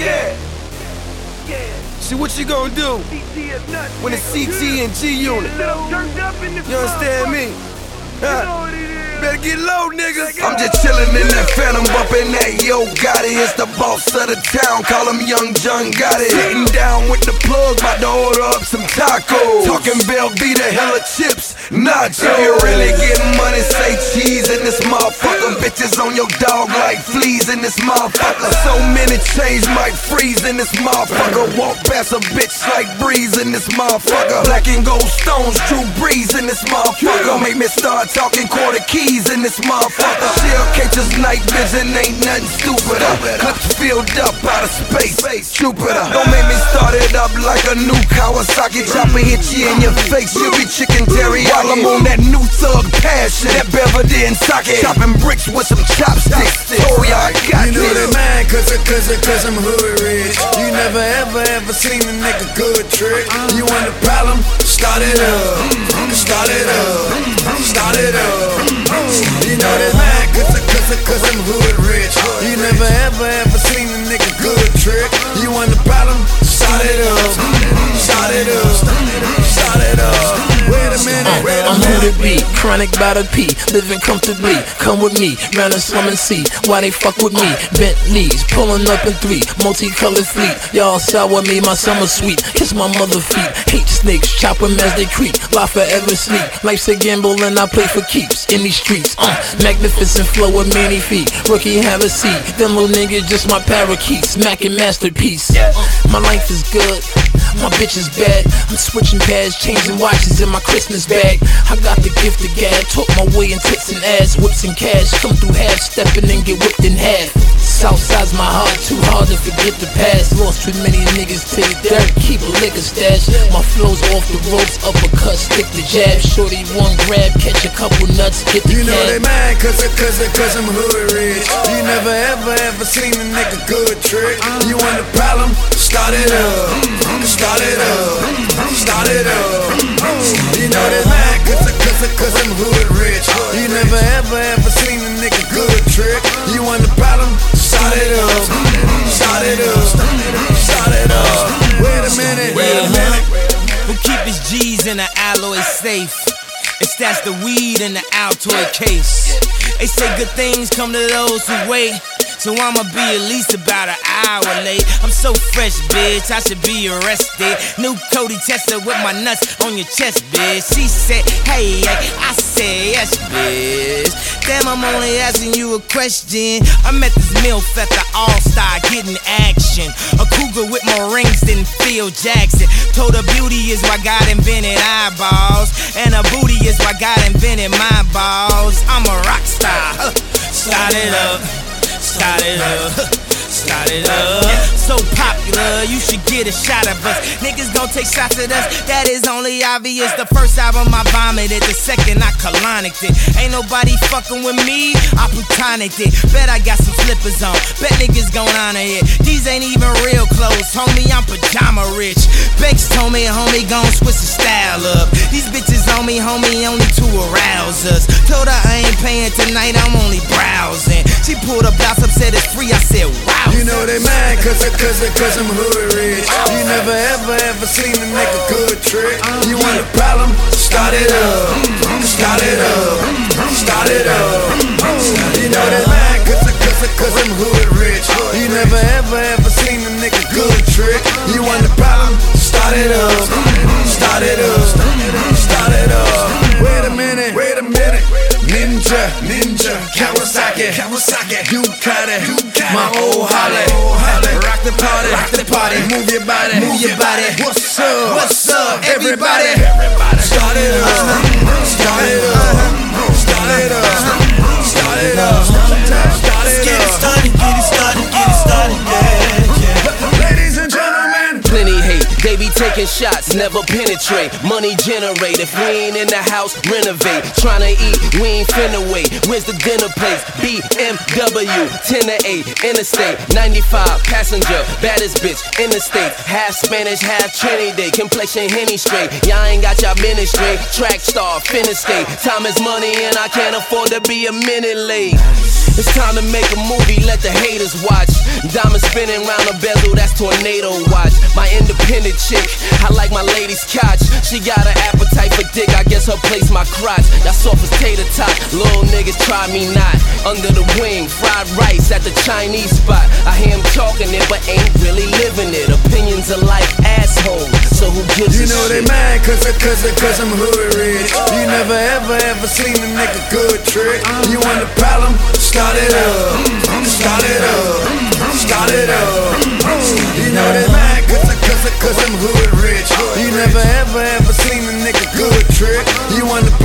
Yeah. See what you gonna do when it's CT and G unit? You understand me? Huh? Better get low, niggas. I'm just chillin' in that phantom, bumpin' that Yo Gotti. It's the boss of the town, call him Young John Gotti. Sitting down with the plug, bout to order up some tacos. Talking Velveeta, hella chips, nachos. If you really get money, say cheese in this motherfucker. Bitches on your dog like fleas in this motherfucker. So many chains might freeze in this motherfucker. Walk past a bitch like breeze in this motherfucker. Black and gold stones, true breeze in this motherfucker. Make me start talking quarter keys in this motherfucker. Shell cages, night vision, ain't nothing stupider. Clips filled up out of space, Jupiter. Don't make me start it up like a new Kawasaki. Chopper hit you in your face, you be chicken teriyaki. While I'm on that new thug passion, that Belvedere and sake. Chopping bricks with some chopsticks. Oh, yeah, I got You know they mad cause, cause, cause I'm hood rich. You never ever ever seen a nigga good trick. You want a problem? Start it up. Start it up. Start it up. You know they mad cause, cause, cause I'm hood rich. You never ever ever seen a nigga good trick. Be, chronic by the P, living comfortably. Come with me, round the slum and see why they fuck with me. Bentleys, pulling up in three, multicolored fleet. Y'all sour me, my summer sweet. Kiss my mother feet, hate snakes, chop them as they creep. Lie forever sleep. Life's a gamble and I play for keeps in these streets. Uh, magnificent flow with many feet. Rookie have a seat. Them little niggas just my parakeets, smacking masterpiece. Uh, my life is good. My bitch is bad. I'm switching pads, changing watches in my Christmas bag. I got the gift of gab, talk my way in tits and ass, whips and cash. Come through half stepping and get whipped in half. Southside's my heart, too hard to forget the past. Lost too many niggas to the dirt, keep a liquor stash. My flow's off the ropes, uppercut, stick the jab. Shorty one grab, catch a couple nuts, get the You know they cab. mad cause, I- cause, cause I'm hood rich. You never ever ever seen a nigga good trick. You want a problem? Start it up. Start it up. Start it up. You know they mad cause, I- cause, cause I'm hood rich. You never ever ever seen a nigga good trick. You want a in an alloy safe? It's that's the weed in the Altoid case. They say good things come to those who wait. So I'ma be at least about an hour late. I'm so fresh, bitch. I should be arrested. New Cody Tesla with my nuts on your chest, bitch. She said, hey. I said, yes, bitch. I'm only asking you a question. I met this MILF at the All Star getting action. A cougar with more rings than Phil Jackson. Told her beauty is why God invented eyeballs. And her booty is why God invented my balls. I'm a rock star. Start it up. Start it up. Start it up. So popular, you should get a shot of us. Niggas gon' take shots at us. That is only obvious. The first album I vomited, the second I colonicked it. Ain't nobody fucking with me. I plutonicked it. Bet I got some slippers on. Bet niggas gon' honor it. These ain't even real clothes, homie. I'm pajama rich. Banks told me, homie, gon' switch the style up. These bitches on me, homie, only to arouse us. Told her I ain't paying tonight, I'm only browsing. She pulled a blouse up, said it's free. I said, wow. You know they mad cause, I- cause, I- cause I'm hood rich. You never ever ever seen a nigga good trick. You want a problem? Start it up. Start it up. Start it up. You know they mad cause, I- cause, I- cause I'm hood rich. You never ever ever seen a nigga good trick. You want a problem? Start it up. Start it up. Start it up. Wait a minute. Wait a minute. Ninja, ninja, Kawasaki, Kawasaki, Ducati, my old Holly, rock the party, rock the party, move your body, move your body. What's up? What's up, everybody? Start it up, start it up, shots, never penetrate. Money generate, if we ain't in the house, renovate. Tryna eat, we ain't finna wait. Where's the dinner place? BMW, 10 to 8, interstate, 95, passenger, baddest bitch, interstate. Half Spanish, half Trinidad, complexion Henny straight. Y'all ain't got y'all straight. Track star, finna state. Time is money and I can't afford to be a minute late. It's time to make a movie, let the haters watch. Diamond spinning round the bezel, that's tornado watch. My independent chick, I like my lady's couch. She got an appetite for dick, I guess her place my crotch. Y'all soft as tater tot, little niggas try me not. Under the wing, fried rice at the Chinese spot. I hear him talking it, but ain't really living it. Opinions are like assholes, so You know they mad cause, I- cause, I- cause I'm hood rich. You never ever ever seen a nigga good trick. You want a problem? Start it up. Start it up. Start it up. You know they mad cause, I- cause, I- cause I'm hood rich. You never ever ever seen a nigga good trick. You want a